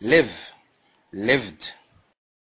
live lived.